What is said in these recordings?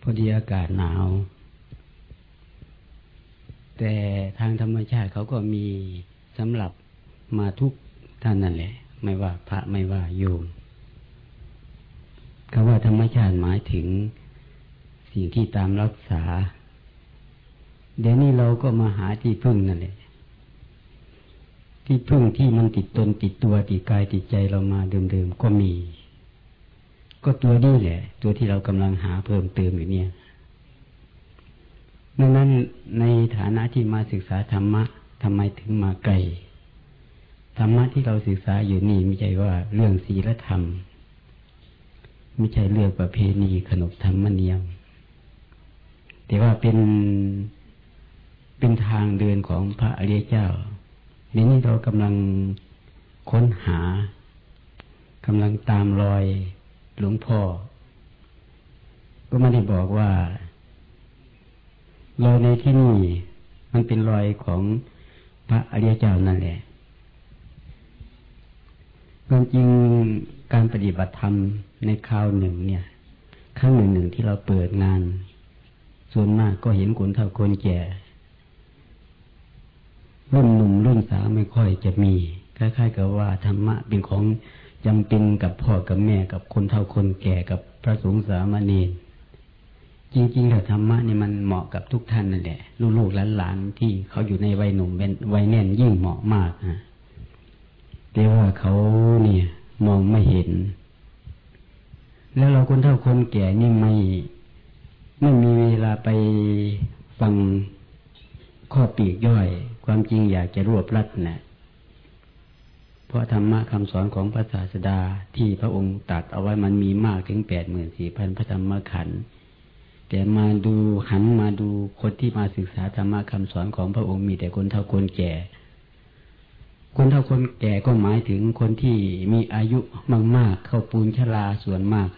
พอดีอากาศหนาว แต่ทางธรรมชาติเขาก็มีสำหรับมาทุกท่านนั่นแหละ ไม่ว่าพระไม่ว่าโยมคำว่าธรรมชาติหมายถึงสิ่งที่ตามรักษา เดี๋ยวนี้เราก็มาหาที่พึ่งนั่นแหละ ที่พึ่งที่มันติดตนติดตัวติดกายติดใจเรามาเดิมๆก็มี ก็ตัวนี้แหละ ตัวที่เรากำลังหาเพิ่มเติมอยู่เนี่ยดังนั้นในฐานะที่มาศึกษาธรรมะทำไมถึงมาไกลธรรมะที่เราศึกษาอยู่นี่ไม่ใช่ว่าเรื่องศีลธรรม ไม่ใช่เรื่องประเพณีขนบธรรมเนียม แต่ว่าเป็นเป็นทางเดินของพระอริยเจ้านี่นี่เรากำลังค้นหากำลังตามรอย หลวงพ่อ ก็ไม่ได้บอกว่ารอยในที่นี่มันเป็นรอยของพระอริยเจ้านั่นแหละความจริงการปฏิบัติธรรมในคราวหนึ่งเนี่ยครั้งหนึ่งหนึ่งที่เราเปิดงาน ส่วนมากก็เห็นคนเฒ่าคนแก่รุ่นหนุ่มรุ่นสาวไม่ค่อยจะมีคล้ายๆกับว่าธรรมะเป็นของ จำเป็นกับพ่อกับแม่กับคนเฒ่าคนแก่กับพระสงฆ์สามเณรจริงๆแล้วธรรมะนี่มันเหมาะกับทุกท่านนั่นแหละ ลูกๆหลานๆที่เขาอยู่ในวัยหนุ่มเป็นวัยแน่นยิ่งเหมาะมากฮะแต่ว่าเขาเนี่ยมองไม่เห็น แล้วเราคนเท่าคนแก่นี่ไม่ไม่มีเวลาไปฟังข้อปีกย่อย ความจริงอยากจะรวบรัดนะ เพราะธรรมะคำสอนของพระศาสดาที่พระองค์ตัดเอาไว้มันมีมากถึงแปดหมื่นสี่พันพระธรรมขันธ์แต่มาดูหันมาดูคนที่มาศึกษาธรรมะคำสอนของพระองค์มีแต่คนเท่าคนแก่ คนเท่าคนแก่ก็หมายถึงคนที่มีอายุมากๆเข้าปูนชราส่วนมาก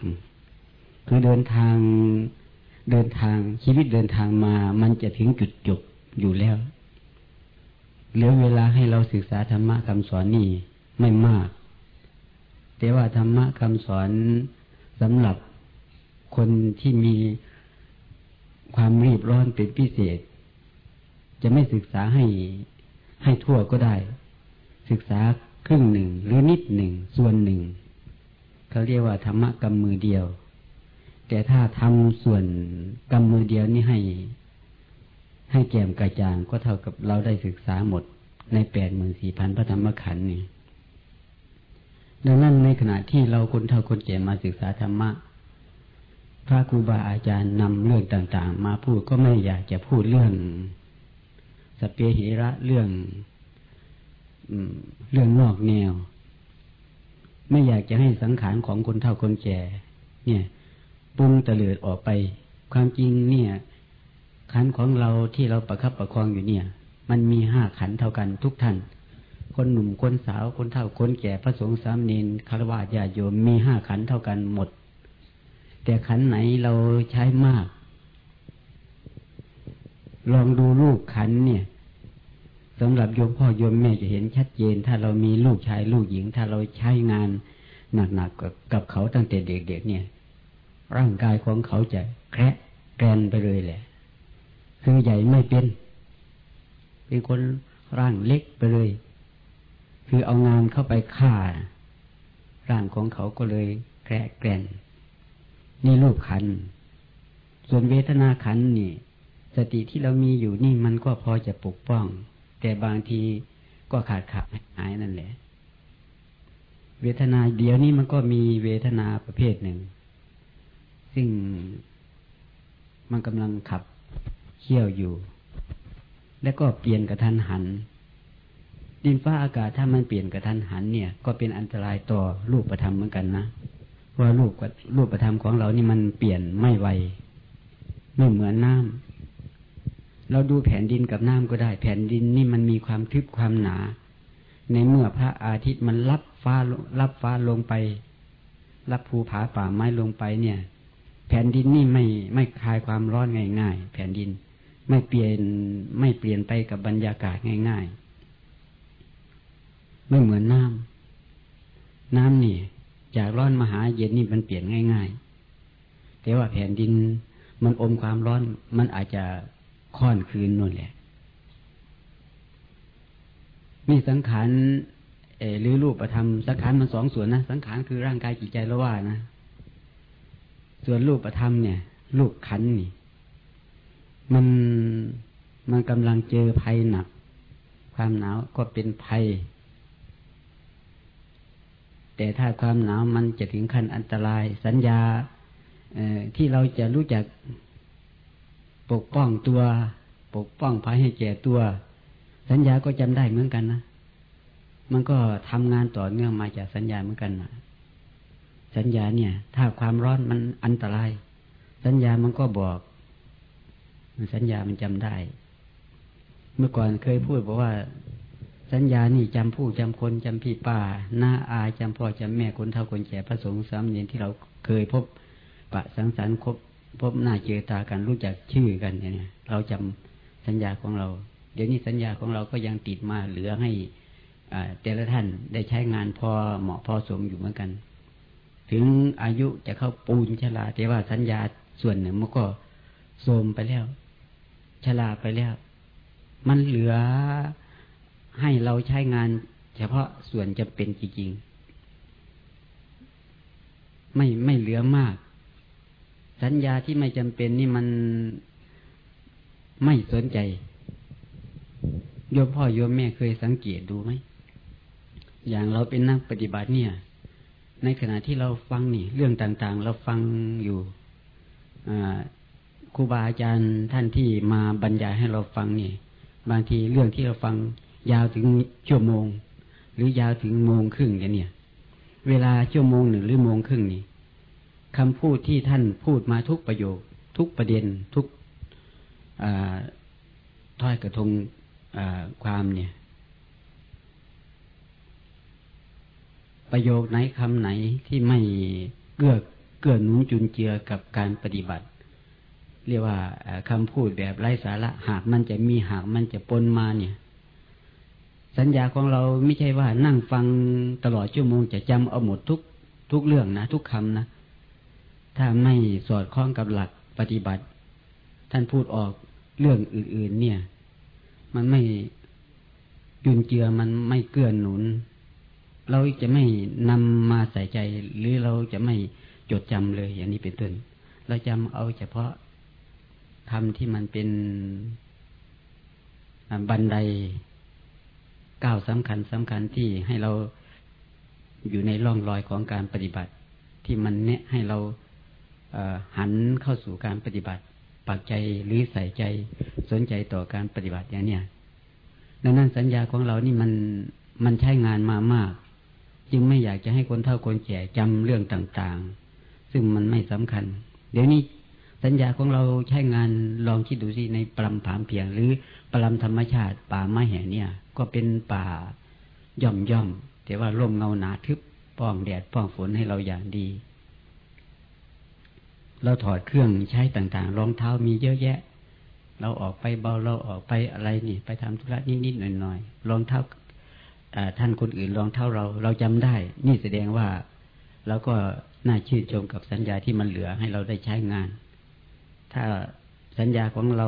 คือเดินทางเดินทางชีวิตเดินทางมา มันจะถึงจุดจบอยู่แล้วเหลือเวลาให้เราศึกษาธรรมะคำสอนนี่ ไม่มาก แต่ว่าธรรมะคำสอนสำหรับคนที่มีความรีบร้อนเป็นพิเศษ จะไม่ศึกษาให้ให้ทั่วก็ได้ ศึกษาครึ่งหนึ่งหรือนิดหนึ่งส่วนหนึ่งเขาเรียกว่าธรรมะกำมือเดียว แต่ถ้าทำส่วนกำมือเดียวนี่ให้ ให้แก้มกระจ่างก็เท่ากับเราได้ศึกษาหมดในแปดหมื่นสี่พันพระธรรมขันธ์นี่ ดังนั้นในขณะที่เราคนเท่าคนแก่มาศึกษาธรรมะ พระครูบาอาจารย์นำเรื่องต่าง ๆ มาพูดก็ไม่อยากจะพูดเรื่องสเปเหระเรื่องเรื่องนอกแนว ไม่อยากจะให้สังขารของคนเฒ่าคนแก่เนี่ยปุ้งตะเลิดออกไป ความจริงเนี่ย ขันของเราที่เราประคับประคองอยู่เนี่ย มันมีห้าขันเท่ากันทุกท่าน คนหนุ่มคนสาวคนเฒ่าคนแก่พระสงฆ์สามเณรคารวะญาโยมมีห้าขันเท่ากันหมด แต่ขันไหนเราใช้มาก ลองดูลูกขันเนี่ยสำหรับโยมพ่อโยมแม่จะเห็นชัดเจน ถ้าเรามีลูกชายลูกหญิง ถ้าเราใช้งานหนักๆกับกับเขาตั้งแต่เด็กๆเนี่ย ร่างกายของเขาจะแคระแกรนไปเลยแหละ คือใหญ่ไม่เป็น เป็นคนร่างเล็กไปเลย คือเอางานเข้าไปฆ่า ร่างของเขาก็เลยแครแกรนนี่รูปขัน ส่วนเวทนาขันนี่ สติที่เรามีอยู่นี่มันก็พอจะปกป้อง แต่บางทีก็ขาดขาดหายนั่นแหละ เวทนาเดียวนี้มันก็มีเวทนาประเภทหนึ่ง ซึ่งมันกำลังขับเขี่ยวอยู่ แล้วก็เปลี่ยนกระทันหัน ดินฟ้าอากาศถ้ามันเปลี่ยนกระทันหันเนี่ย ก็เป็นอันตรายต่อรูประธรรมเหมือนกันนะว่ารูปรูประธรรมของเรานี่มันเปลี่ยนไม่ไวไม่เหมือนน้ำเราดูแผ่นดินกับน้ำก็ได้ แผ่นดินนี่มันมีความทึบความหนา ในเมื่อพระอาทิตย์มันรับฟ้ารับฟ้าลงไป รับภูผาป่าไม้ลงไปเนี่ย แผ่นดินนี่ไม่ไม่คลายความร้อนง่ายๆแผ่นดินไม่เปลี่ยนไม่เปลี่ยนไปกับบรรยากาศง่าย ๆ ไม่เหมือนน้ำน้ำนี่จากร้อนมาหาเย็นนี่มันเปลี่ยนง่าย ๆ แต่ว่าแผ่นดินมันอมความร้อนมันอาจจะค่อนคืนนู่นแหละ มีสังขารหรือรูปธรรมสังขารมันสองส่วนนะ สังขารคือร่างกายจิตใจล้วว่านะ ส่วนรูปธรรมเนี่ยรูปขันนี่ มันมันกำลังเจอภัยหนัก ความหนาวก็เป็นภัย แต่ถ้าความหนาวมันจะถึงขั้นอันตราย สัญญาที่เราจะรู้จักปกป้องตัว ปกป้องภัยให้แก่ตัว สัญญาก็จำได้เหมือนกันนะมันก็ทำงานต่อเนื่องมาจากสัญญาเหมือนกันนะสัญญาเนี่ย ถ้าความร้อนมันอันตราย สัญญามันก็บอกสัญญามันจำได้ เมื่อก่อนเคยพูดบอกว่า สัญญานี่จำผู้จำคนจำพี่ป้าหน้าอาจำพ่อจำแม่คนเฒ่าคนแก่พระสงฆ์สามเณรที่เราเคยพบปะสังสรรค์คบพบหน้าเจอตากันรู้จักชื่อกันเนี่ยเราจำสัญญาของเรา เดี๋ยวนี้สัญญาของเราก็ยังติดมาเหลือให้แต่ละท่านได้ใช้งานพอเหมาะพอสมอยู่เหมือนกัน ถึงอายุจะเข้าปูนชลาแต่ว่าสัญญาส่วนหนึ่งมันก็โทมไปแล้วชลาไปแล้ว มันเหลือ ให้เราใช้งาน เฉพาะส่วนจะเป็นจริงๆไม่ไม่เหลือมาก สัญญาที่ไม่จำเป็นนี่มันไม่สนใจโยมพ่อโยมแม่เคยสังเกตดูไหม อย่างเราเป็นนักปฏิบัติเนี่ย ในขณะที่เราฟังนี่ เรื่องต่างๆ เราฟังอยู่ครูบาอาจารย์ท่านที่มาบรรยายให้เราฟังนี่ บางทีเรื่องที่เราฟัง ยาวถึงชั่วโมง หรือยาวถึงโมงครึ่งเนี่ย เวลาชั่วโมงหนึ่งหรือโมงครึ่งนี่คำพูดที่ท่านพูดมาทุกประโยค ทุกประเด็นทุกถ้อยกระทงความเนี่ย ประโยคไหนคำไหนที่ไม่เกื้อเกื้อหนุนจุนเจือกับการปฏิบัติ เรียกว่าคำพูดแบบไร้สาระหากมันจะมีหากมันจะปนมาเนี่ย สัญญาของเราไม่ใช่ว่านั่งฟังตลอดชั่วโมงจะจำเอาหมดทุกทุกเรื่องนะ ทุกคำนะ ถ้าไม่สอดคล้องกับหลักปฏิบัติ ท่านพูดออกเรื่องอื่น ๆ เนี่ย มันไม่ยุนเจือมันไม่เกื้อนหนุน เราจะไม่นำมาใส่ใจ หรือเราจะไม่จดจำเลย อย่างนี้เป็นต้นเราจำเอาเฉพาะคำที่มันเป็นบันได ก้าวสำคัญสำคัญที่ให้เราอยู่ในร่องรอยของการปฏิบัติ ที่มันเนะให้เราหันเข้าสู่การปฏิบัติปักใจหรือใส่ใจสนใจต่อการปฏิบัติอย่างเนี้ยดังนั้นสัญญาของเรานี่มันมันใช้งานมามาก จึงไม่อยากจะให้คนเฒ่าคนแก่จำเรื่องต่างๆ ซึ่งมันไม่สำคัญ เดี๋ยวนี้สัญญาของเราใช้งานลองคิดดูสิในปรำผามเพียง หรือ ปรำธรรมชาติ ป่าไม้แห่เนี่ย ก็เป็นป่าย่อมย่อมแต่ว่าร่มเงาหนาทึบป้องแดดป้องฝนให้เราอย่างดี เราถอดเครื่องใช้ต่างๆ รองเท้ามีเยอะแยะ เราออกไปเบาเราออกไปอะไรนี่ ไปทำธุระนิดๆหน่อยๆรองเท้าท่านคนอื่นลองเท่าเรา เราจำได้ นี่แสดงว่าเราก็น่าชื่นชมกับสัญญาที่มันเหลือให้เราได้ใช้งาน ถ้า สัญญาของเรา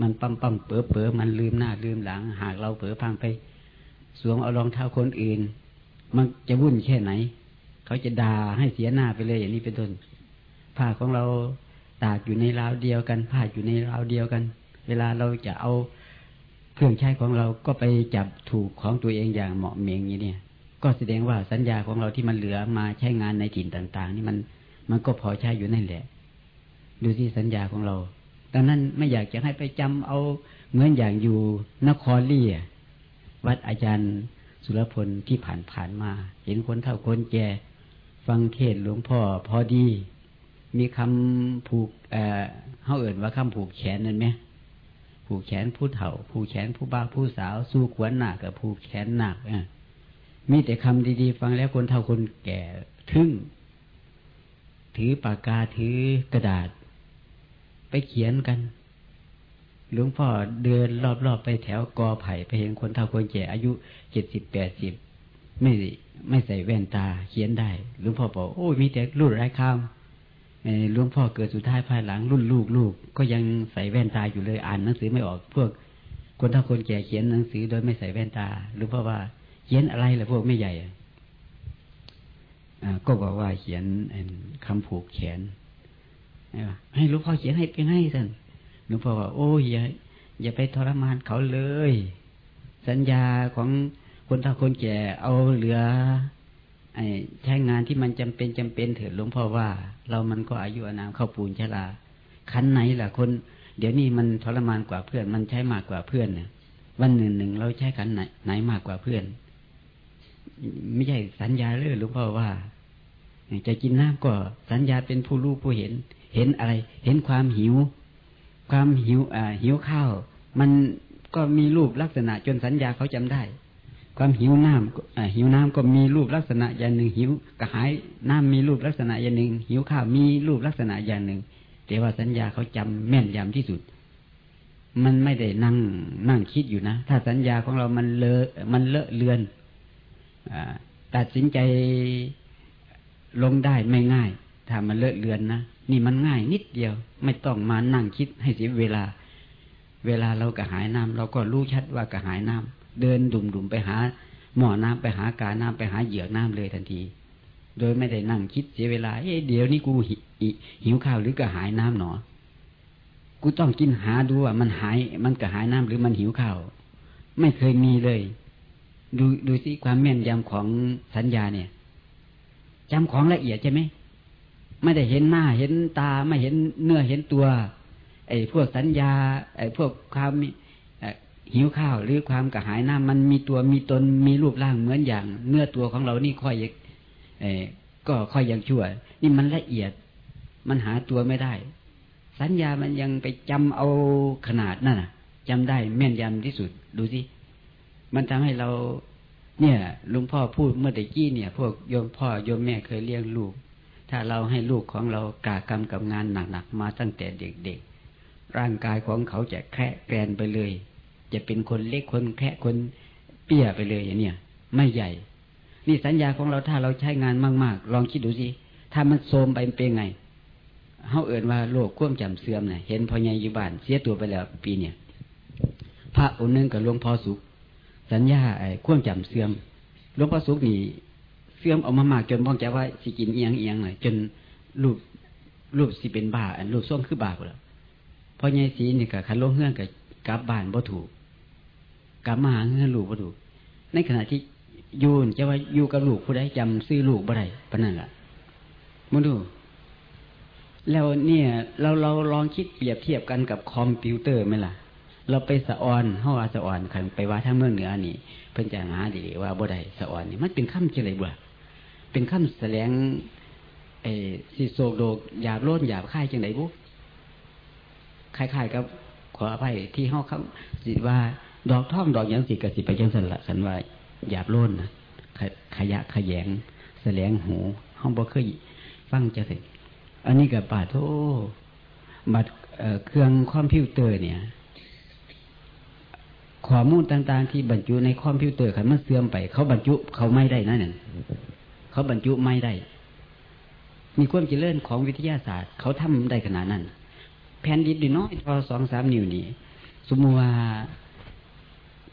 มันปั๊มปั๊มเป๋อเป๋อมันลืมหน้าลืมหลัง หากเราเป๋อพังไป สวมเอารองเท้าคนอื่น มันจะวุ่นแค่ไหน เขาจะด่าให้เสียหน้าไปเลยอย่างนี้เป็นต้นผ้าของเราตากอยู่ในราวเดียวกันผ้าอยู่ในราวเดียวกัน เวลาเราจะเอาเครื่องใช้ของเราก็ไปจับถูกของตัวเองอย่างเหมาะเมงอย่างนี้เนี่ยก็แสดงว่าสัญญาของเราที่มันเหลือมาใช้งานในถิ่นต่าง ๆ นี่มันมันก็พอใช้อยู่นั่นแหละ ดูที่สัญญาของเรา ดังนั้นไม่อยากจะให้ไปจำเอาเหมือนอย่างอยู่นครลี่วัดอาจารย์สุรพลที่ผ่านผ่านมา เห็นคนเท่าคนแก่ฟังเทศหลวงพ่อพอดี มีคำผูกเอ่อเขาเอ่นว่าคำผูกแขนนั่นไหมผู้แขนผู้เฒ่า ผู้แขนผู้บ้าผู้สาว สู้ขวนหนักกับผู้แขนหนักอะมีแต่คำดีๆ ฟังแล้วคนเฒ่าคนแก่ทึ่ง ถือปากกาถือกระดาษ ไปเขียนกันหลวงพ่อเดินรอบๆไปแถวกอไผ่ไปเห็นคนเฒ่าคนแก่อายุเจ็ดสิบแปดสิบไม่ไม่ใส่แว่นตาเขียนได้หลวงพ่อบอกโอ้ยมีแต่รูดไร้คำหลวงพ่อเกิดสุดท้ายภายหลังรุ่นลูกลูกก็ยังใส่แว่นตาอยู่เลยอ่านหนังสือไม่ออกพวก คนถ้าคนแก่เขียนหนังสือโดยไม่ใส่แว่นตาหรือเพราะว่าเขียนอะไรล่ะพวกไม่ใหญ่ก็บอกว่าเขียนคำผูกแขน ให้หลวงพ่อเขียนให้เป็นให้สันหลวงพ่อว่าโอ้ยอย่าอย่าไปทรมานเขาเลย สัญญาของคนถ้าคนแก่เอาเหลือไอ้ใช้งานที่มันจำเป็นจำเป็นเถิดหลวงพ่อว่า เรามันก็อายุอนามเข้าปูนชราคันไหนล่ะคน เดี๋ยวนี้มันทรมานกว่าเพื่อน มันใช้มากกว่าเพื่อนเนี่ยวันหนึ่งหนึ่งเราใช้ขันไหนไหนมากกว่าเพื่อน ไม่ใช่สัญญาเลยหลวงพ่อว่าจะกินน้ำก็สัญญาเป็นผู้รู้ผู้เห็น เห็นอะไร เห็นความหิว ความหิวอ่าหิวข้าว มันก็มีรูปลักษณะจนสัญญาเขาจำได้ ความหิวน้ำหิวน้ำก็มีรูปลักษณะอย่างหนึ่งหิวกระหายน้ำมีรูปลักษณะอย่างหนึ่ง หิวข้าวมีรูปลักษณะอย่างหนึ่ง แต่ว่าสัญญาเขาจำแม่นยำที่สุด มันไม่ได้นั่งนั่งคิดอยู่นะ ถ้าสัญญาของเรามันเลอะมันเลอะเลือนอตัดสินใจลงได้ไม่ง่าย ถ้ามันเลอะเลือนนะ นี่มันง่ายนิดเดียว ไม่ต้องมานั่งคิดให้เสียเวลา เวลาเรากระหายน้ำเราก็รู้ชัดว่ากระหายน้ำเดินดุ่มๆไปหา หม้อน้ำไปหากาน้ำไปหาเหยือกน้ำเลยทันที โดยไม่ได้นั่งคิดเสียเวลา เอ๊ะเดี๋ยวนี้กูหิวข้าวหรือกระหายน้ำหนอ กูต้องกินหาดูว่ามันหาย มันกระหายน้ำหรือมันหิวข้าวไม่เคยมีเลย ดูดูสิความแม่นยำของสัญญาเนี่ยจำของละเอียดใช่ไหม ไม่ได้เห็นหน้าเห็นตาไม่เห็นเนื้อเห็นตัว ไอ้พวกสัญญา ไอ้พวกความหิวข้าวหรือความกระหายน้ำมันมีตัวมีตนมีรูปร่างเหมือนอย่าง เนื้อตัวของเรานี่ค่อยเอก็ค่อยยังชั่ว นี่มันละเอียด มันหาตัวไม่ได้ สัญญามันยังไปจำเอาขนาดนั่นน่ะจำได้แม่นยำที่สุด ดูสิมันทำให้เรา เนี่ยลุงพ่อพูดเมื่อตะกี้เนี่ย พวกโยมพ่อโยมแม่เคยเลี้ยงลูก ถ้าเราให้ลูกของเรากากรรมกับงานหนักๆมาตั้งแต่เด็กๆ ร่างกายของเขาจะแค่แกรนไปเลย จะเป็นคนเล็กคนแค่คนเปี้ยไปเลยอย่างเนี้ยไม่ใหญ่ นี่สัญญาของเราถ้าเราใช้งานมากๆ ลองคิดดูสิถ้ามันโทมไปเป็นไงเขาเอ่นว่าโรคควมจำเสื่อมเนี่ยเห็นพอใหญ่อยู่บ้านเสียตัวไปแล้วปีเนี่ยพระองค์นึงกับหลวงพ่อสุข สัญญาไอ้ควงจำเสื่อมหลวงพ่อสุกนี่ เสื่อมออกมามากจนมองใจว่าสิกินเอียงเอียงเลยจนรูปรูปสิเป็นบาอันรูปส้วมคือบาปแล้วพอใหญ่สีนี่กับขันลเฮื่องกับกลับบ้านบ่ถูกกลับมาหาเฮื่องลูกบ่ถูก ในขณะที่ยูนจะว่าอยู่กับลูกผู้ใดจำซื้อลูกบ่ได้ปะนั่นแหละมาดู แล้วเนี่ย เราเราลองคิดเปรียบเทียบกันกับคอมพิวเตอร์ไหมล่ะ เราไปสะออนห้องอาสะออนขันไปว่าทางเมืองเหนือนี่ เพิ่นจะหาดีว่าบ่ได้สะออนนี่มันเป็นข้ามเฉลยบ่ เป็นข้ามแสลงไอ้สิโศกโดกหยาบโลดหยาบค่ายจังไดบุ๊คล้ายๆกับขออภัยที่ห้องคำสิว่าดอกท่อมดอกยังสิกสิไปจังสันละสันว่าหยาบโลดนะขยะขยงแสลงหูห้องบ่เคยฟังจะสิอันนี้กับป่าโทบัดเครื่องคอมพิวเตอร์เนี่ยข้อมูลต่างๆ ที่บรรจุในคอมพิวเตอร์ขันมันเสื่อมไป เขาบรรจุเขาไม่ได้นั่น เขาบรรจุไม่ได้ มีความเจริญของวิทยาศาสตร์ เขาทำได้ขนาดนั้น แผ่นดินดีน้อยพอสองสามนิ้วนี่สมมติว่า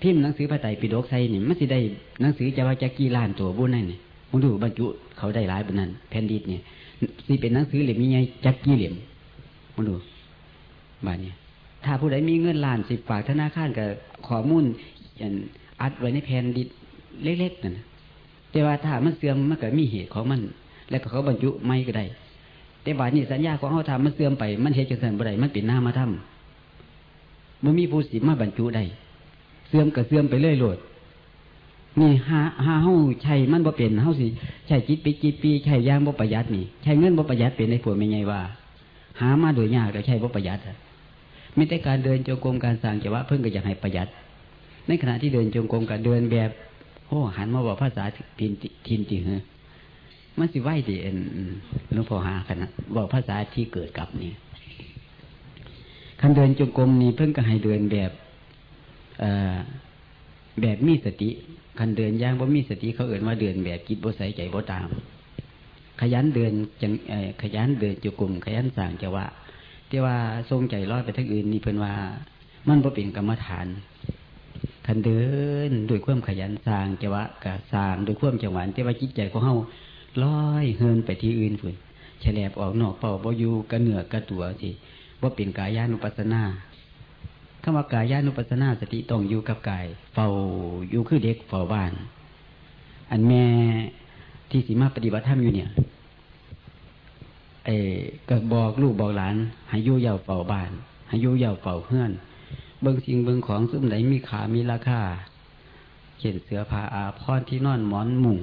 พิมพ์หนังสือพระไตรปิฎกใส่นี่มันสิได้หนังสือจะว่าจะกี่ล้านตัวบุญนั่นนี่มึงดูบรรจุเขาได้หลายบนนั้น แผ่นดินเนี่ยสิเป็นหนังสือเหลี่ยมมีไงจักกี่เหลี่ยมมึงดูบ้านเนี่ยถ้าผู้ใดมีเงินล้านสิบฝากธนาคารกับข้อมูลอัดไว้ในแผ่นดินเล็กๆนั่น แต่ว่าถ้ามันเสื่อมมันก็มีเหตุของมัน แล้วก็เขาบรรจุไม่ก็ได้แต่บาดนี้สัญญาของเขาทำมันเสื่อมไป มันเหตุจังสันบ่ได้มันเป็นหน้ามาทำมันมีผู้สิมาบรรจุได้เสื่อมก็เสื่อมไปเรื่อยโลดนี่หาหาเฮาใช่มันบ่เป็นเฮาสิใช่จิตปีจิตปีใช่ย่างบ่ประหยัดนี่ใช่เงินบ่ประหยัดเป็นในผัวไม่ไงว่า หามาโดยยากแต่ใช่บ่ประหยัดไม่ได้การเดินจงกรมการสั่งจะว่าเพิ่งก็อยากให้ประหยัด ในขณะที่เดินจงกรมกับเดินแบบ โอ้หันมาบอกภาษาทินทินจริเหรอมันสิไหวดีเอ็นหลวงพ่อหาขนาดบอกภาษาที่เกิดกับนี่คันเดินจงกรมนี่เพิ่งก็ให้เดินแบบแบบมีสติคันเดินย่างว่ามีสติเขาเอ่นว่าเดินแบบกิจบ่ใส่ใจบ่ตาม ขยันเดินจังขยันเดินจุกลุ่มขยันสั่งจะว่าที่ว่าทรงใจร้อยไปทั้งอื่นนี่เพิ่นว่า มันบ่เป็นกรรมฐาน คันเดินด้วยความขยันสร้างจะวะกะสร้างด้วยความจังหวะที่ว่าจิตใจของเฮาลอยเฮินไปที่อื่นฝุ่นฉลบออกนอกเป่าบ่อยู่กระเหนือกระตัวสิว่าเป็นกายานุปัสนาคำว่ากายานุปัสนาสติต้องอยู่กับกาย เฝ้าอยู่คือเด็กเฝ้าบ้าน อันแม่ที่สีมาปฏิบัติธรรมอยู่เนี่ยเอก็บอกลูกบอกหลานให้ยู่เยาวเฝ้าบ้านให้ยู่เยาวเฝ้าเพื่อน เบิ่งสิ่งเบิ่งของซึ่งไหนมีขามีราคาเขียนเสือผ้าอาพรที่นอนหมอนหมุง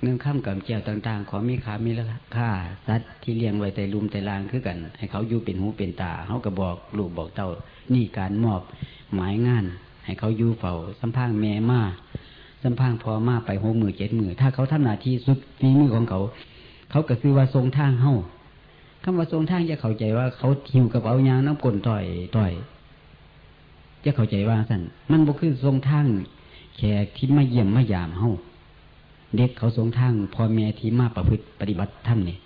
เงื่อนข้ามกับเจียวต่าง ๆ ขอมีขามีราคาสัตว์ที่เลี้ยงไว้แต่ลุมแต่ลางคือกัน ให้เขาอยู่เป็นหูเป็นตาเขาก็บอกลูกบอกเต้านี่การมอบหมายงาน ให้เขาอยู่เฝ้าสัมพังแม่มาสัมพังพอมาไปหกมือเจ็ดมือถ้าเขาทำหน้าที่สุดฝีมือของเขา เขาก็คือว่าทรงทางเฮ้า คำว่าทรงทางจะเข้าใจว่าเขาทิวกับเอายางน้ำกลนต่อยต่อย จะเข้าใจว่าสั่นมันบ่คือทรงทางแขกที่มาเยี่ยมมายามเฮ้าเด็กเขาทรงทางพ่อแม่ที่มาประพฤติปฏิบัติธรรมนี่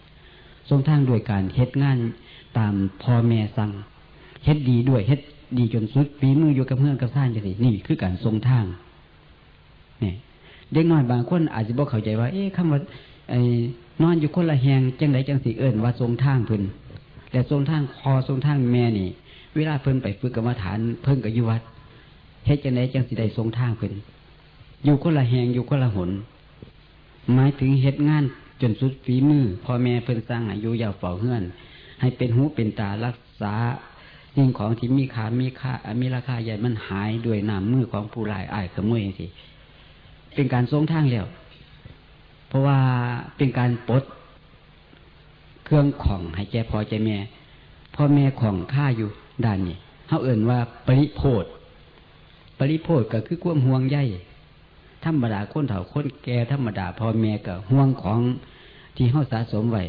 ทรงทางด้วยการเฮ็ดงานตามพ่อแม่สั่งเฮ็ดดีด้วยเฮ็ดดีจนสุดฝีมืออยู่กับเพื่อนกับท่านจะสินี่คือการทรงทางเนี่ยเด็กน้อยบางคนอาจจะบอกเข้าใจว่า เอ๊ะคำว่าไอ้ นอนอยู่คนละแหงจังไดจังสีเอิญว่าทรงทางเพิ่นแต่ทรงทางคอทรงทางแม่นี่ เวลาเพิ่นไปฝึกกรรมฐาน เพิ่นกับยุวัดเฮ็ดจังไดจังสีได้ทรงทางเพิ่นอยู่คนละแหงอยู่คนละหน หมายถึงเฮ็ดงานจนสุดฝีมือพ่อแม่เพิ่นสร้างอายุยาวเฝ้าเฮือน ให้เป็นหูเป็นตารักษาสิ่งของที่มีค่ามีค่ามีราคาใหญ่มันหายด้วยน้ำมือของผู้ลายอายขโมยสิเป็นการทรงทางแล้ว เพราะว่าเป็นการปลดเครื่องของให้แกพอใจแม่พ่อแม่ของข้าอยู่ด้านนี้เขาเอ่นว่าปริโพธปริโพธก็คือความห่วงใยธรรมดาคนเฒ่าคนแก่ธรรมดาพ่อแม่ก็ห่วงของที่เขาสะสมไว้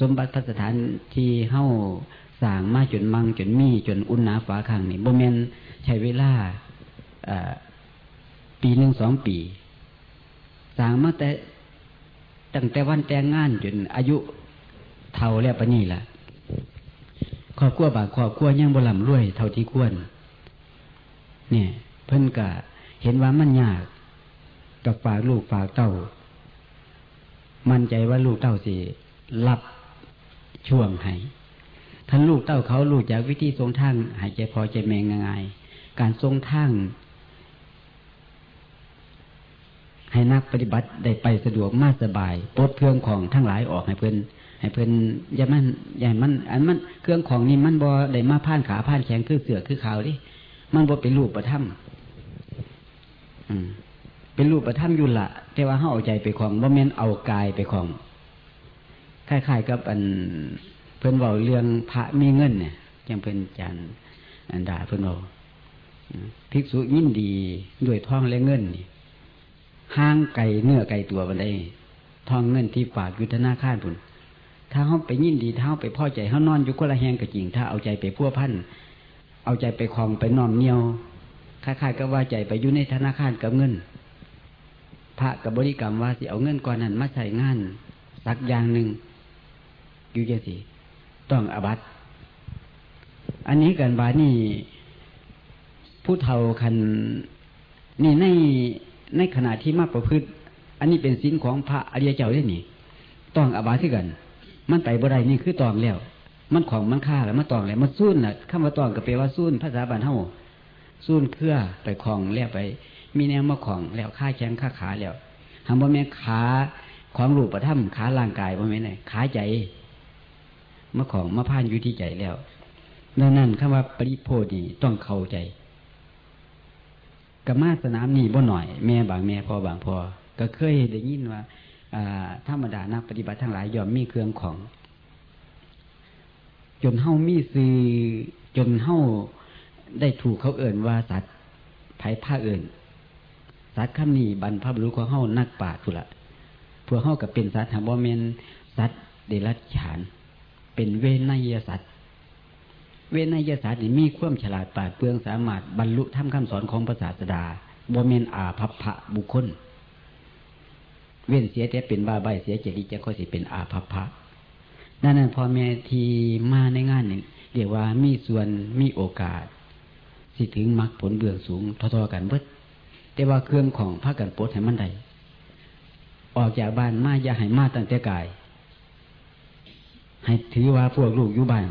สมบัติพัสถานที่เขาสร้างมาจนมังจนมีจนอุ่นหนาฝาขังนี่โมเมนใช้เวลาปีหนึ่งสองปี สร้างมาแต่ตั้งแต่วันแต่งงานจนอายุเท่าแล้วปนี่ล่ะครอบครัวบากครอบครัวยังบลำรวย เท่าที่ควร เนี่ย เพิ่นกะเห็นว่ามันยากกับฝากลูกฝากเต้า มั่นใจว่าลูกเต้าสิรับช่วงให้ท่านลูกเต้าเขาลูกจากวิธีทรงทางหายใจพอใจแมงง่าย การทรงทาง ให้นักปฏิบัติได้ไปสะดวกมากสบายปลดเครื่องของทั้งหลายออกให้เพื่อนให้เพื่อนอย่ามันอย่ามัน อันมันเครื่องของนี่มันบ่ได้มาผ่านขาผ่านแขงคือเสือคือขาวดิมันบ่เป็นรูปประทับเป็นรูปประทับยุละแต่ว่าเขาเอาใจไปของบ่เมนเอากายไปของคล้ายๆกับอันเพื่อนบอกเรื่องพระมีเงินเนี่ยยังเป็นจานอันดาเพื่อนบอกภิกษุยินดีด้วยทองและเงินนี่ ห้างไก่เนื้อไก่ตัวมันได้ทองเงินที่ฝากอยู่ธนาคารพุ่นถ้าเขาไปยินดีเท้าไปพ่อใจเขานอนอยู่คนละแหงก็จริง ถ้าเอาใจไปพัวพันเอาใจไปคลองไปนอนเนียวคล้ายๆก็ว่าใจไปอยู่ในธนาคารกับเงิน พระกับบริกรรมว่าสิเอาเงินก่อนนั้นมาใส่งานสักอย่างหนึ่งอยู่ยังสิต้องอบัตอันนี้กันบานี่ผู้เฒ่าคันนี่ใน ในขณะที่มาประพฤติ อันนี้เป็นสินของพระอริยเจ้าได้หนี่ต้องอบาที่กัน มันไปบ่ได้นี่คือตองแล้ว มันของมันฆ่าแล้วมันตองแล้วมันสู้น่ะคำว่าตองก็แปลว่าสู้ภาษาบาลเฮาสู้เครื่อไปของแล้วไป มีแนวมาของแล้วฆ่าแข้งฆ่าขาแล้วทำบ่าแม่ขาของรูปประทับขาร่างกายบ่าแม่ไหนขาใจมาของมาพ่านอยู่ที่ใจแล้วดังนั้นคำว่าปริโพดีต้องเข้าใจ กับมาสนามนี่บ่หน่อย แม่บางแม่พอบางพอก็เคยได้ยินว่าธรรมดานักปฏิบัติทั้งหลายยอมมีเครื่องของ จนเฮ้ามีซื้อจนเฮ้าได้ถูกเขาเอ่นว่าสัตว์ไผ่ผ้าเอ่นสัตว์ข้ามนี้บรรพบุรุษของเฮ้านักป่าทุละพวกเฮ้ากับเป็นสัตว์ทางบ่เมนสัตว์เดรัจฉาน เป็นเวนยสัตว์ เวนยศาสตร์นี่มีความฉลาดปราดเปรื่องสามารถบรรลุธรรมคำสอนของพระศาสดาบ่เมนอาภัพพะบุคคล เว้นเสียแต่เป็นบ้าใบเสียเจดีจะค่อยสิเป็นอาภัพะนั่นนั่นพอแม่ทีมาในงานนี่เรียกว่ามีส่วนมีโอกาส สิถึงมรรคผลเบื้องสูงทอๆกันเบิดแต่ว่าเครื่องของพระกันปดให้มันไดออกจากบ้านมาอย่าให้มาตั้งแต่กาย ให้ถือว่าพวกลูกอยู่บ้าน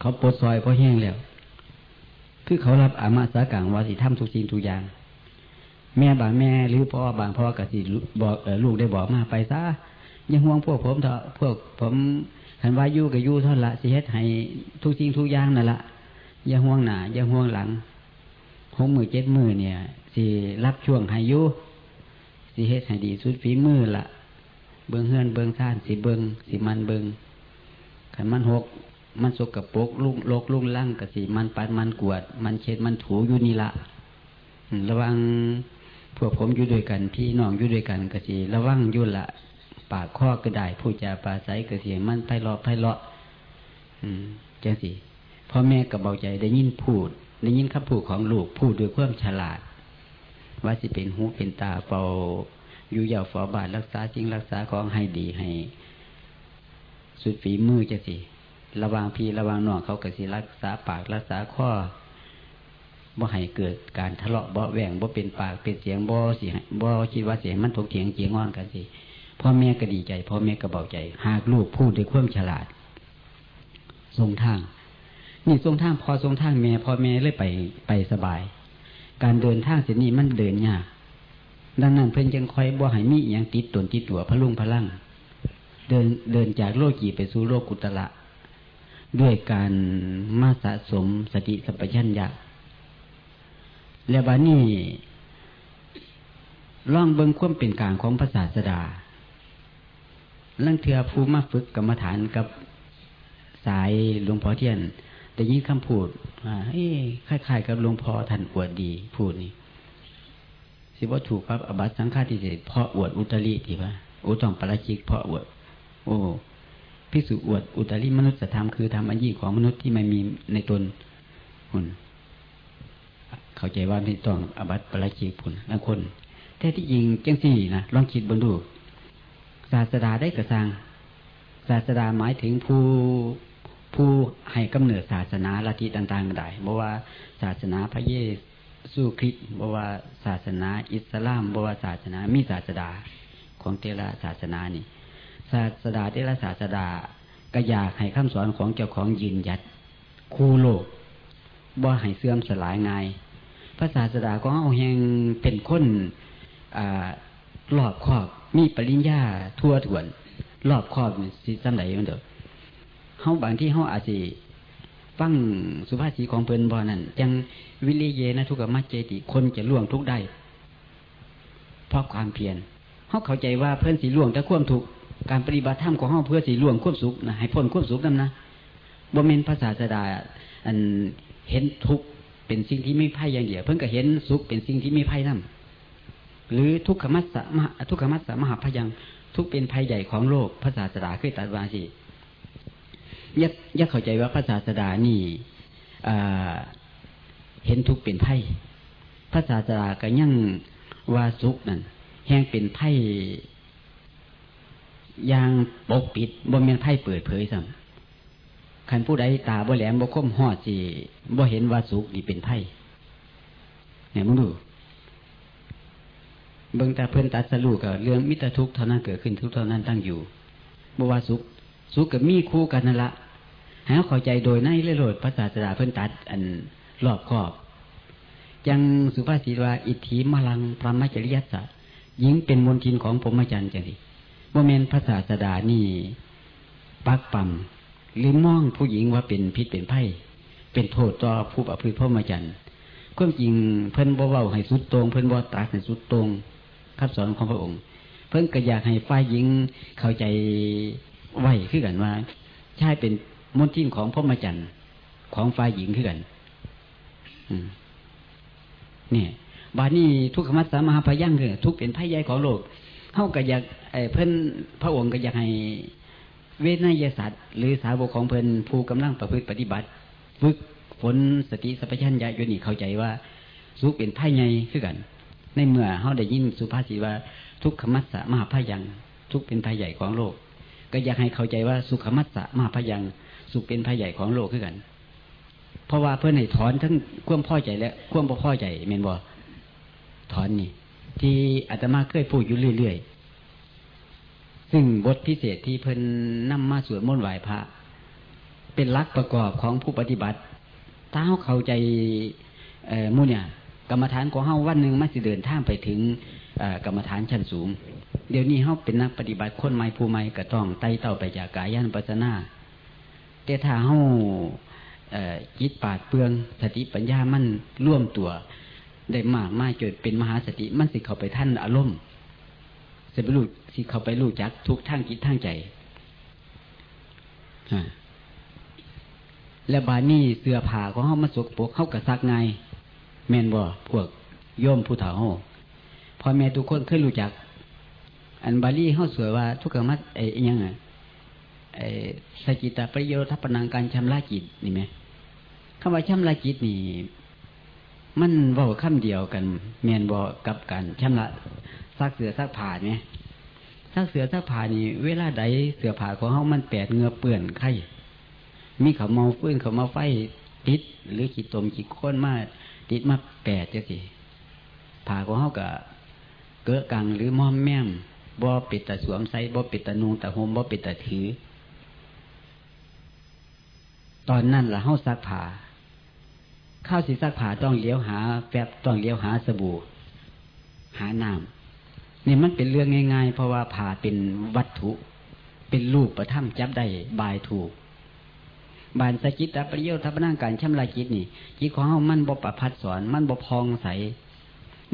เขาปดซอยเพราะแห้งแล้ว คือเขารับอามาสากังวาสิทำทุกสิ่งทุกอย่าง แม่บางแม่หรือพ่อบางพ่อกสิบอกลูกได้บอกมาไปซะยังห่วงพวกผมเถอะพวกผมขันว่ายู่กับยู่เท่าละสิเฮ็ดให้ทุกสิ่งทุกอย่างนั่นละอย่าห่วงหนาอย่าห่วงหลังหกมือเจ็ดมือเนี่ยสิรับช่วงให้ยู่สิเฮ็ดให้ดีสุดฝีมือละเบิ้งเฮือนเบิ้งท่านสิเบิ้งสิมันเบิ้งขันมันหก มันสกกับปกลุกโลกลุกล่างกสิมันปัดมันกวด มันเช็ดมันถูอยู่นี่ละระวังพวกผมอยู่ด้วยกัน พี่น้องอยู่ด้วยกันกสิระวังยุ่ละ ปากข้อก็ได้ผู้จาปาศัยกเสียมันไพเราะไพเราะอืมจังสิพ่อแม่กับเบาใจได้ยินพูด ได้ยินคำพูดของลูกพูดด้วยความฉลาด ว่าสิเป็นหูเป็นตาเป่าอยู่ยาวฝอบาทรักษาจริงรักษาของให้ดีให้ สุดฝีมือจะสิ ระวังพี่ระวังน้องเขากสิรักษาปากรักษาข้อบ่ให้เกิดการทะเลาะบ่แหว่งบ่เป็นปากเป็นเสียงบ่เสิบ่คิดว่าเสียงมันถกเถียงเจียงงอนกันสิพ่อแม่ก็ดีใจพ่อแม่ก็เบาใจ หากลูกพูดด้วยความฉลาด ทรงทาง นี่ทรงทางพอทรงทางแม่พ่อแม่เลยไปไปสบาย การเดินทางเส้นนี้มันเดินยากดังนั้นเพิ่นจึงคอยบ่ให้มีอย่างติดตนติดตัวพะลุงพะลังเดินเดินจากโลกีไปสู่โลกกุตละ ด้วยการมาสะสมสติสัพพัญญะและบานี้ล่องเบิ้งควมเป็นกลางของภาษาสดา ลังเทือผู้มาฝึกกรรมฐานกับสายหลวงพ่อเทียน แต่ยิ่งคำพูดว่าเอ้คล้ายๆ กับหลวงพ่อท่านอวดดี พูดนี่สิว่าถูกครับอบัตสังฆาทิเศษพ่ออวดอุตริที่ว่าอุตองปราชิกพ่ออวด โอ้ พิสุอวดอุตริมนุษยธรรมคือธรรมอันยิ่งของมนุษย์ที่ไม่มีในตนคุณเข้าใจว่าไม่ต้องอบัตปราชิกผุนบางคนแต่ที่จริงจังสี่นะลองคิดบนดูศาสดาได้กระสังศาสดาหมายถึงผู้ผู้ให้กำเนิดศาสนาลัทธิต่างๆได้บอกว่าศาสนาพระเยซูคริสต์บอกว่าศาสนาอิสลามบอกว่าศาสนามีศาสดาของเทระศาสนานี่ ศาสดาเทระศาสดาก็อยากให้คำสอนของเจ้าของยืนยัดคู่โลกบ่ให้เสื่อมสลายง่ายพระศาสดาก็เอาแหงเป็นคนอรอบครอบมีปริญญาทั่วถวน รอบครอบสิสันไหนมันเถอะเขาบางที่เขาอาจจะฟังสุภาษิตของเพิ่นบอนั่นยังวิริเยนะทุกขมัจเจติคนจะล่วงทุกได้เพราะความเพียรเขาเข้าใจว่าเพื่อนสีล่วงแต่ควมถูก การปฏิบัติธรรมของเขาเพื่อสีล่วงควบสุขนะให้พ้นควบสุขนั่นนะบ่เมนภาษาสดาอันเห็นทุกเป็นสิ่งที่ไม่ไพ่อย่างเดียว เพิ่นก็เห็นสุขเป็นสิ่งที่ไม่ไพ่นั่นหรือทุกขมัสสะมหทุกขมัสสะมหาพยังทุกเป็นภัยใหญ่ของโลกภาษาสดาเคยตัดวาสิยักยักเข้าใจว่าภาษาสดานี่เห็นทุกเป็นไพ่ภาษาสดาก็ยังว่าสุขนั่นแห้งเป็นไพ่ อย่างปกปิดบ่มียนไพ่เปิดเผยซ้ำคันผู้ใดตาบ่แหลมบ่คมหอดสิบ่เห็นว่าสุขนี่เป็นไพ่เนี่ยมึงดูเบิ่งแต่เพื่อนตัดสรุกับเรื่องมิตรทุกข์เท่านั้นเกิดขึ้นทุกเท่านั้นตั้งอยู่บ่ว่าสุขสุขกับมีคู่กันนั่นละห้เข้าใจโดยในเรื่องภาษาสดาเพื่อนตัดอันรอบครอบยังสุภาษิตว่าอิทธิมลังพระมจริยสัตยิงเป็นมนทินของผมอาจารย์จังดิ โมเมนภาษาสดานี่ปักปั่มหรือมองผู้หญิงว่าเป็นพิษเป็นไพ่เป็นโทษต่อผู้ประพฤติพ่อมาจันความจริงเพิ่นบ่เว้าให้สุดตรง เพิ่นบ่ตรัสให้สุดตรงคำสอนของพระองค์ เพิ่งก็อยากให้ฝ่ายหญิงเข้าใจไหวขึ้นกันว่าใช่เป็นมนทินของพระมจันทร์ของฝ่ายหญิงขึ้นกันเนี่ยบานี้ทุกขมัสสามหาพยังคือทุกเป็นไพ่ใหญ่ของโลก เขาก็อยากเพิ่นพระองค์ก็อยากให้เวทนายศาสตร์หรือสาวกของเพิ่นผู้กำลังประพฤติปฏิบัติฝึกฝนสติสัพพัญญาอยู่นี่เข้าใจว่าสุขเป็นไพ่ใหญ่ขึ้นกัน ในเมื่อเขาได้ยินสุภาษิตว่า ทุกขมัสสะมหาพยังทุกเป็นภัยใหญ่ของโลก ก็อยากให้เข้าใจว่าสุขมัสสะมหาพยังสุขเป็นภัยใหญ่ของโลกขึ้นกัน เพราะว่าเพื่อนให้ถอนทั้งความพ่อใจและความบ่พ่อใจเมนบอถอนนี่ ที่อาตมาเคยพูดอยู่เรื่อยๆ ซึ่งบทพิเศษที่เพิ่นนำมาสวดมนต์ไหว้พระ เป็นลักประกอบของผู้ปฏิบัติถ้าเขาเข้าใจมู่เนี่ย กรรมฐานของเฮาวันหนึ่งมันสิเดินทางไปถึงกรรมฐานชั้นสูง เดี๋ยวนี้เฮาเป็นนักปฏิบัติคนใหม่ผู้ใหม่ก็ต้องไต่เต้าไปจากกายันปัจนาแต่ถ้าเฮาจิตปาดเปลืองสติปัญญามันร่วมตัว ได้มากมากจนเป็นมหาสติ มันสิเข้าไปท่านอารมณ์สิไปรู้สิเข้าไปรู้จักทุกทางจิตทางใจและบานี่เสื้อผ้าของเขามาสกปรกเขากระซักไงแมนบ่พวกโยมผู้เฒ่าพอแม่ทุกคนเคยรู้จัก อันบาลีเขาสวยว่า ทุกขมัดไอ้ยังไงไอ้สกิตาประโยชน์ทัพนังการชำระจิตนี่ไหมคำว่าชำระจิตนี่ มันว่าคำเดียวกันแมนบอกับการชำระซักเสือซักผ่าเนี่ยซักเสือซักผ่านี่ เวลาใดเสือผ่าของเขามันแปดเงือเปื่อนไข่มีเขาเมาฟื้นเขามาไฟติด หรือขีดตมขีดค้นมาติดมาแปดจะสิผ่าของเขากับเกอกังหรือมอมแม่มบ่ปิดตะสวมใส่บ่ปิดตะนุงตะโฮมบ่ปิดตะถือ ตอนนั้นละเฮาซักผ้า ข้าวสีซักผ้าต้องเลี้ยวหาแฟบต้องเลี้ยวหาสบู่ หาน้ำนี่มันเป็นเรื่องง่าย ๆ เพราะว่าผ่าเป็นวัตถุ เป็นรูปประทับจับได้บายถูกบานสกิตตประโยชน์ทัพนั่งการช่ำระจิตนี่จิตของเฮามันบ่ประพัดสอน มันบ่พองใส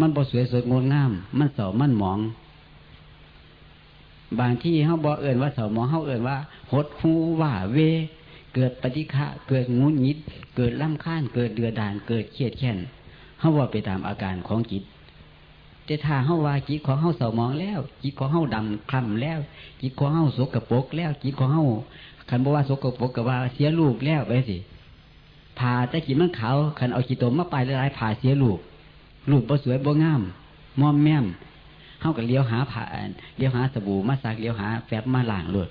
มันบ่สวยสดงดงาม มันเสามันหมอง บางที่เฮาบ่เอื่นว่าเสามองเฮาเอื่นว่าหดหูว่าเว เกิดปฏิฆะเกิดงุนยิด เกิดล่ำค้าน เกิดเดือดดาน เกิดเครียดแค้นเฮาว่าไปตามอาการของจิตแต่ถ้าเฮาว่าจิตของเฮาเสามองแล้ว จิตของเฮาดำคล้ำแล้ว จิตของเฮาสกปรกแล้ว จิตของเฮาขันบอกว่าสกปรกกับว่าเสียลูกแล้วไปสิผ่าแต่กินมันขาวขันเอาขีตตมมาไปหลายผ่าเสียลูกลูกบ่สวยบ่งามมอมแม่มเข้ากับเลี้ยวหาผ่าเลี้ยวหาสบู่มาสักเลี้ยวหาแฟบมาหล่างหลด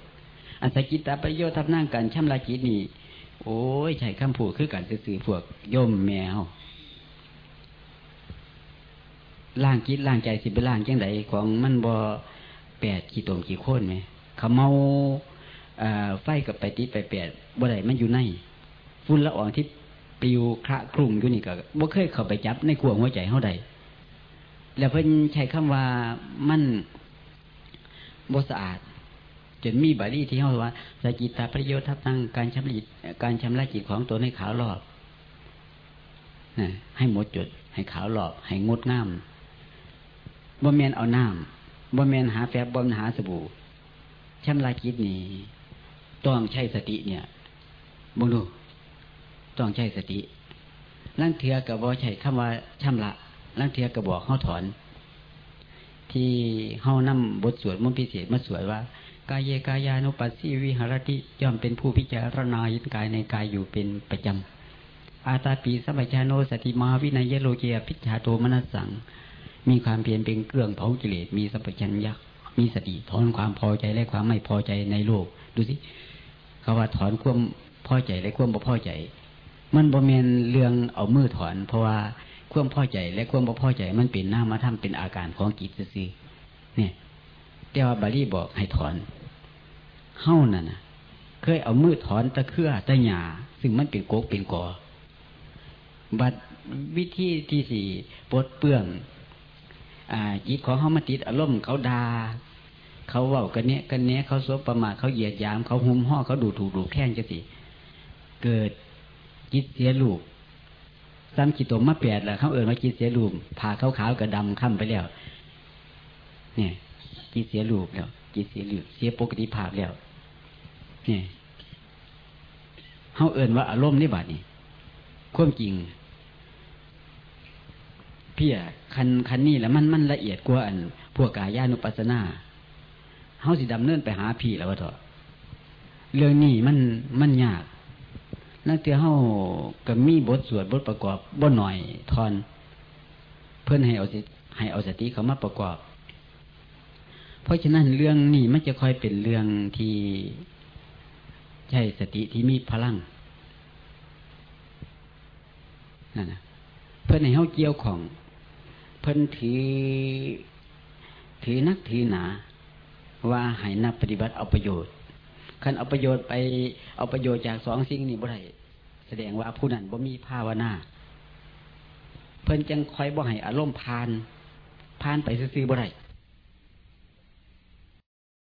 อันสกิตาประโยชน์ทับนั่งกันช่ำลาจิตนี่ โอ้ยใช่คำพูดคือการสื่อพวกย่มแมวล่างคิดล่างใจสิไปล่างจังไดของมันบ่แปดขีดตมขีดโค่นไหมเขาเมาไฟกับไปติดไปแปดบ่ได้มันอยู่ในฝุ่นละอองที่ปิวคระคลุ้งอยู่นี่ก็บ่เคยเข้าไปจับในขวงหัวใจเท่าใดแล้วเพิ่นใช้คำว่ามันบ่สะอาด จนมีบาลีที่เขาว่าสกิตาประโยชน์ทับตั้งการชำระการชำระจิตของตัวในขาวรอบให้หมดจุดให้ขาวหลอบ ให้งดงามบ่แมนเอาน้ำบ่แมนหาแฟบบ่มหาสบู่ชำระจิตนี่ต้องใช้สติเนี่ยบุญดู ต้องใช้สติลังเทียกับว่ใช้คำว่าชำระลังเทียกับบอกเข้าถอน ที่เข้านำบทสวดมนต์พิเศษมาสวยว่า กายเยกายานุปัสสีวิหารติย่อมเป็นผู้พิจารณายินกายในกายอยู่เป็นประจำ อาตาปีสัมปชาโนสติมาวินัยโลเกียพิจาโตมนัสสัง มีความเพียรเป็นเครื่องเผากิเลสมีสัมปชัญญะมีสติถอนความพอใจและความไม่พอใจในโลก ดูสิเขาว่าถอนความพอใจและความบ่พอใจ มันบ่เมนเรื่องเอามือถอน เพราะว่าความพอใจและความบ่พอใจมันเป็นหน้ามาทำเป็นอาการของจิตซื่อเนี่ย แต่ว่าบาลีบอกให้ถอนเฮ้านั่นนะเคยเอามือถอนตะเครือตะหยาซึ่งมันเป็นโกกเป็นกอบัดวิธีที่สี่ปลดเปื้องอ่าจิตของเขามาติดอารมณ์เขาดา่าเขาเว่ากันเนี้ยกันเนี้ยเขาซบประมาทเขาเหยียดยาม เขาหุมห่อเขาดูถูกดูแข้งจะสิเกิดจิตเสียลูกซ้ำจิตตมมาแปดแหละเขาเอ่ยมาจิตเสียลูกผ่าขาวขาวกับดำค่ำไปแล้ว เนี่ย จิตเสียลูกแล้วจิตเสียลูกเสียปกติภาพแล้วเนี่ยเขาเอ่ยว่าอารมณ์นี่บาดนี่ความจริง เพี้ยคันคันนี่แหละมันมันละเอียดกว่าอัน พวกกายานุปัสสนาเฮาสิดำเนินไปหาพี่แล้วว่าเถอะเรื่องนี้มันมันยากนั่นเตียเฮาก็มีบทสวดบทประกอบบ่หน่อยทอน เพื่อนให้เอาสิให้เอาสติเขามาประกอบ เพราะฉะนั้นเรื่องนี้มันจะค่อยเป็นเรื่องที่ใช่สติที่มีพลังนั่นนะเพื่อนในเฮาเกี่ยวของ เพิ่นถือถือนักถือหนา ว่าให้นักปฏิบัติเอาประโยชน์คันเอาประโยชน์ไปเอาประโยชน์จากสองสิ่งนี้บ่ได้แสดงว่าผู้นั้นบ่มีภาวนาเพิ่นจังคอยบ่ให้อารมณ์พานพานไปซื่อๆบ่ได้